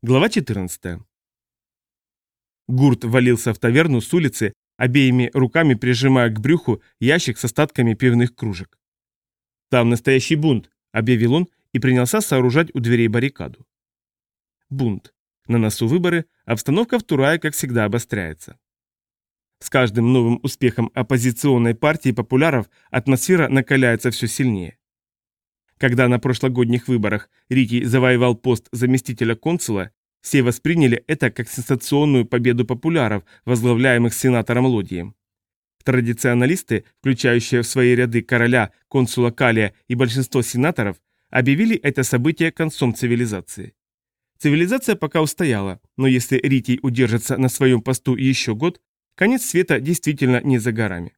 Глава 14. Гурт валился в таверну с улицы, обеими руками прижимая к брюху ящик с остатками пивных кружек. «Там настоящий бунт», — объявил он и принялся сооружать у дверей баррикаду. Бунт. На носу выборы, обстановка в Турае, как всегда, обостряется. С каждым новым успехом оппозиционной партии популяров атмосфера накаляется все сильнее. Когда на прошлогодних выборах Рики завоевал пост заместителя консула, все восприняли это как сенсационную победу популяров, возглавляемых сенатором Лодием. Традиционалисты, включающие в свои ряды короля, консула Калия и большинство сенаторов, объявили это событие концом цивилизации. Цивилизация пока устояла, но если Ритий удержится на своем посту еще год, конец света действительно не за горами.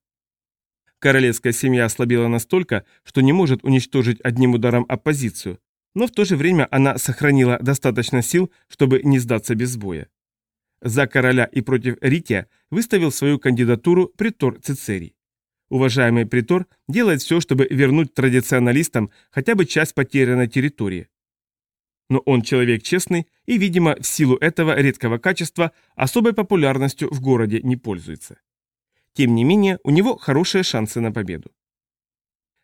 Королевская семья ослабела настолько, что не может уничтожить одним ударом оппозицию, но в то же время она сохранила достаточно сил, чтобы не сдаться без боя. За короля и против Рития выставил свою кандидатуру притор Цицерий. Уважаемый притор делает все, чтобы вернуть традиционалистам хотя бы часть потерянной территории. Но он человек честный и, видимо, в силу этого редкого качества особой популярностью в городе не пользуется. Тем не менее, у него хорошие шансы на победу.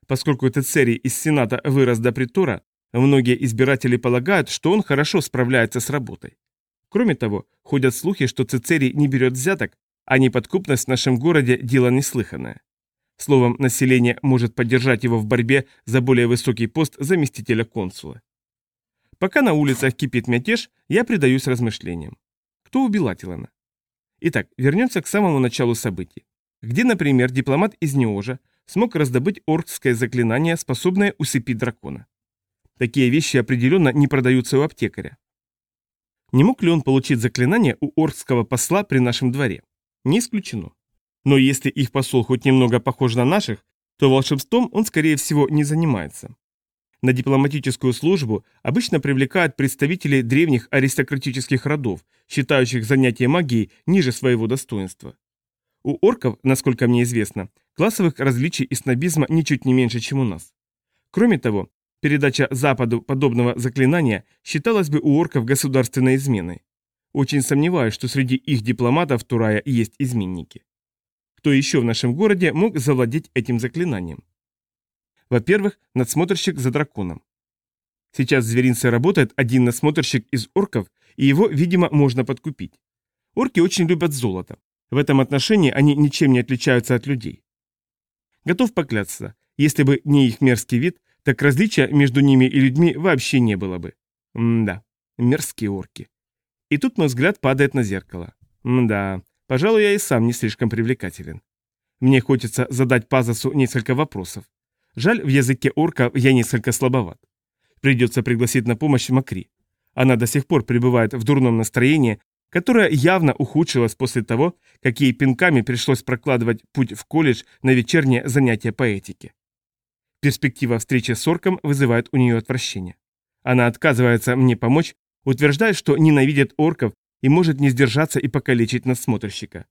Поскольку Тецерий из Сената вырос до притора, многие избиратели полагают, что он хорошо справляется с работой. Кроме того, ходят слухи, что Цицерий не берет взяток, а неподкупность в нашем городе – дело неслыханное. Словом, население может поддержать его в борьбе за более высокий пост заместителя консула. Пока на улицах кипит мятеж, я предаюсь размышлениям. Кто убил Атилана? Итак, вернемся к самому началу событий где, например, дипломат из Неожа смог раздобыть оркское заклинание, способное усыпить дракона. Такие вещи определенно не продаются у аптекаря. Не мог ли он получить заклинание у оркского посла при нашем дворе? Не исключено. Но если их посол хоть немного похож на наших, то волшебством он, скорее всего, не занимается. На дипломатическую службу обычно привлекают представителей древних аристократических родов, считающих занятие магией ниже своего достоинства. У орков, насколько мне известно, классовых различий и снобизма ничуть не меньше, чем у нас. Кроме того, передача Западу подобного заклинания считалась бы у орков государственной изменой. Очень сомневаюсь, что среди их дипломатов Турая есть изменники. Кто еще в нашем городе мог завладеть этим заклинанием? Во-первых, надсмотрщик за драконом. Сейчас в зверинце работает один надсмотрщик из орков, и его, видимо, можно подкупить. Орки очень любят золото. В этом отношении они ничем не отличаются от людей. Готов поклясться, если бы не их мерзкий вид, так различия между ними и людьми вообще не было бы. Мда, мерзкие орки. И тут мой взгляд падает на зеркало. Мда, пожалуй, я и сам не слишком привлекателен. Мне хочется задать Пазасу несколько вопросов. Жаль, в языке орка я несколько слабоват. Придется пригласить на помощь Макри. Она до сих пор пребывает в дурном настроении которая явно ухудшилась после того, как ей пинками пришлось прокладывать путь в колледж на вечернее занятие по этике. Перспектива встречи с орком вызывает у нее отвращение. Она отказывается мне помочь, утверждая, что ненавидит орков и может не сдержаться и покалечить надсмотрщика.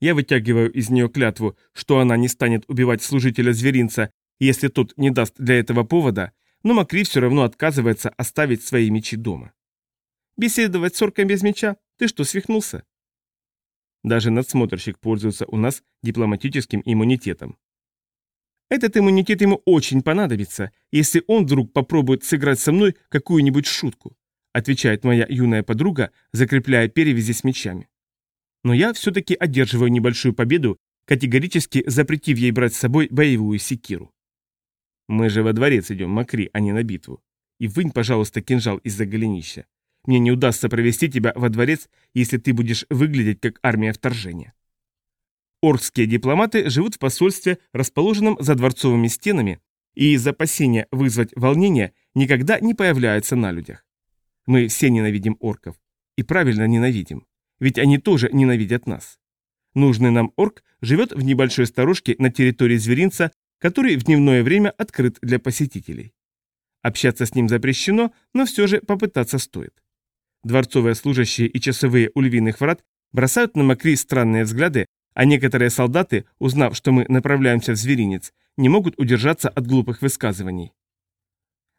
Я вытягиваю из нее клятву, что она не станет убивать служителя зверинца, если тот не даст для этого повода, но Макри все равно отказывается оставить свои мечи дома. Беседовать с орком без меча? Ты что, свихнулся? Даже надсмотрщик пользуется у нас дипломатическим иммунитетом. Этот иммунитет ему очень понадобится, если он вдруг попробует сыграть со мной какую-нибудь шутку, отвечает моя юная подруга, закрепляя перевязи с мечами. Но я все-таки одерживаю небольшую победу, категорически запретив ей брать с собой боевую секиру. Мы же во дворец идем, Макри, а не на битву. И вынь, пожалуйста, кинжал из-за голенища. Мне не удастся провести тебя во дворец, если ты будешь выглядеть как армия вторжения. Оркские дипломаты живут в посольстве, расположенном за дворцовыми стенами, и из опасения вызвать волнение никогда не появляются на людях. Мы все ненавидим орков. И правильно ненавидим. Ведь они тоже ненавидят нас. Нужный нам орк живет в небольшой сторожке на территории зверинца, который в дневное время открыт для посетителей. Общаться с ним запрещено, но все же попытаться стоит. Дворцовые служащие и часовые у львиных врат бросают на Макри странные взгляды, а некоторые солдаты, узнав, что мы направляемся в зверинец, не могут удержаться от глупых высказываний.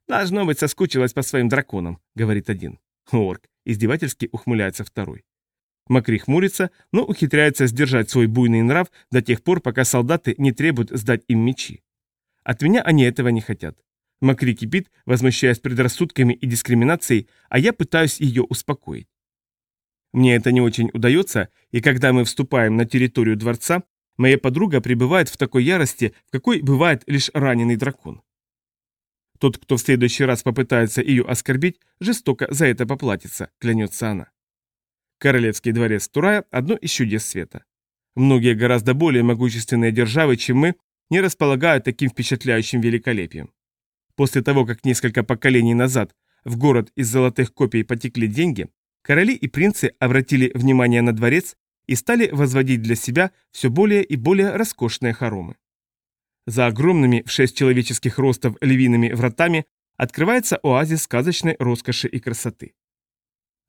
«Должно быть, соскучилась по своим драконам», — говорит один. Орк, издевательски ухмыляется второй. Макри хмурится, но ухитряется сдержать свой буйный нрав до тех пор, пока солдаты не требуют сдать им мечи. От меня они этого не хотят. Макри кипит, возмущаясь предрассудками и дискриминацией, а я пытаюсь ее успокоить. Мне это не очень удается, и когда мы вступаем на территорию дворца, моя подруга пребывает в такой ярости, в какой бывает лишь раненый дракон. Тот, кто в следующий раз попытается ее оскорбить, жестоко за это поплатится, клянется она. Королевский дворец Турая – одно из чудес света. Многие гораздо более могущественные державы, чем мы, не располагают таким впечатляющим великолепием. После того, как несколько поколений назад в город из золотых копий потекли деньги, Короли и принцы обратили внимание на дворец и стали возводить для себя все более и более роскошные хоромы. За огромными в шесть человеческих ростов львиными вратами открывается оазис сказочной роскоши и красоты.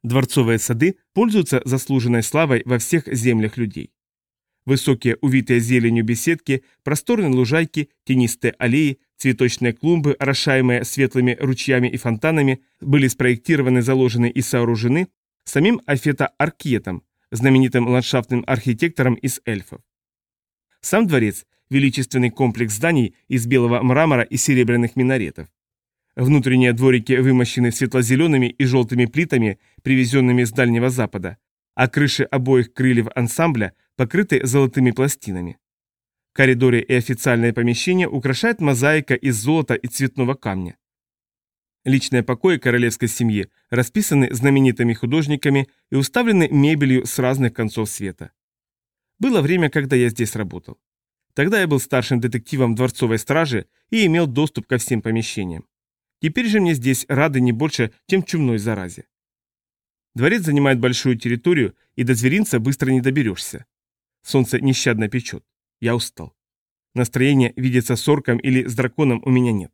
Дворцовые сады пользуются заслуженной славой во всех землях людей. Высокие, увитые зеленью беседки, просторные лужайки, тенистые аллеи, цветочные клумбы, орошаемые светлыми ручьями и фонтанами, были спроектированы, заложены и сооружены самим Афета Аркетом, знаменитым ландшафтным архитектором из эльфов. Сам дворец – величественный комплекс зданий из белого мрамора и серебряных минаретов. Внутренние дворики вымощены светло-зелеными и желтыми плитами, привезенными с Дальнего Запада, а крыши обоих крыльев ансамбля покрыты золотыми пластинами. Коридоры и официальные помещения украшает мозаика из золота и цветного камня. Личные покои королевской семьи расписаны знаменитыми художниками и уставлены мебелью с разных концов света. Было время, когда я здесь работал. Тогда я был старшим детективом дворцовой стражи и имел доступ ко всем помещениям. Теперь же мне здесь рады не больше, чем чумной заразе. Дворец занимает большую территорию, и до зверинца быстро не доберешься. Солнце нещадно печет. Я устал. Настроения видеться с орком или с драконом у меня нет.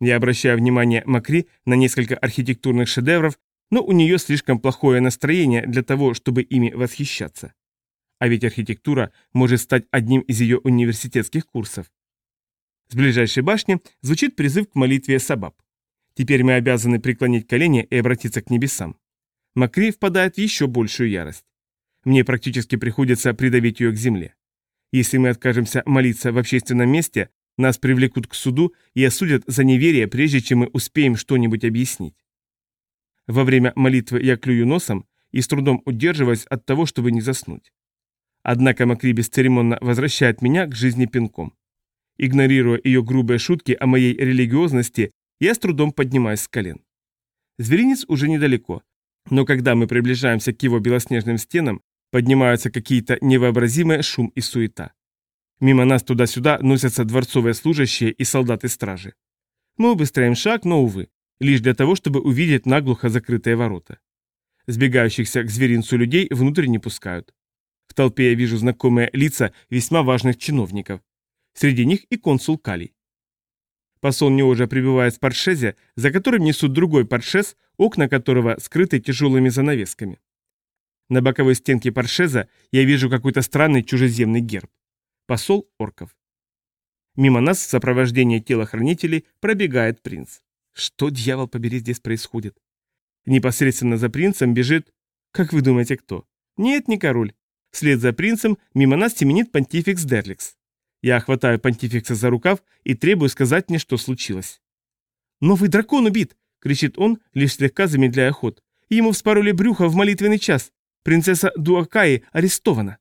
Я обращаю внимание Макри на несколько архитектурных шедевров, но у нее слишком плохое настроение для того, чтобы ими восхищаться. А ведь архитектура может стать одним из ее университетских курсов. С ближайшей башни звучит призыв к молитве Сабаб. Теперь мы обязаны преклонить колени и обратиться к небесам. Макри впадает в еще большую ярость. Мне практически приходится придавить ее к земле. Если мы откажемся молиться в общественном месте, нас привлекут к суду и осудят за неверие, прежде чем мы успеем что-нибудь объяснить. Во время молитвы я клюю носом и с трудом удерживаюсь от того, чтобы не заснуть. Однако Макри бесцеремонно возвращает меня к жизни пинком. Игнорируя ее грубые шутки о моей религиозности, я с трудом поднимаюсь с колен. Зверинец уже недалеко, но когда мы приближаемся к его белоснежным стенам, поднимаются какие-то невообразимые шум и суета. Мимо нас туда-сюда носятся дворцовые служащие и солдаты-стражи. Мы убыстряем шаг, но, увы, лишь для того, чтобы увидеть наглухо закрытые ворота. Сбегающихся к зверинцу людей внутрь не пускают. В толпе я вижу знакомые лица весьма важных чиновников. Среди них и консул Калий. Посол Неожа прибывает в паршезе, за которым несут другой паршез, окна которого скрыты тяжелыми занавесками. На боковой стенке паршеза я вижу какой-то странный чужеземный герб. Посол орков. Мимо нас в сопровождении телохранителей пробегает принц. Что, дьявол побери, здесь происходит? Непосредственно за принцем бежит... Как вы думаете, кто? Нет, не король. Вслед за принцем мимо нас теменит понтификс Дерликс. Я хватаю понтификса за рукав и требую сказать мне, что случилось. «Новый дракон убит!» — кричит он, лишь слегка замедляя ход. «Ему вспороли брюхо в молитвенный час. Принцесса Дуакаи арестована!»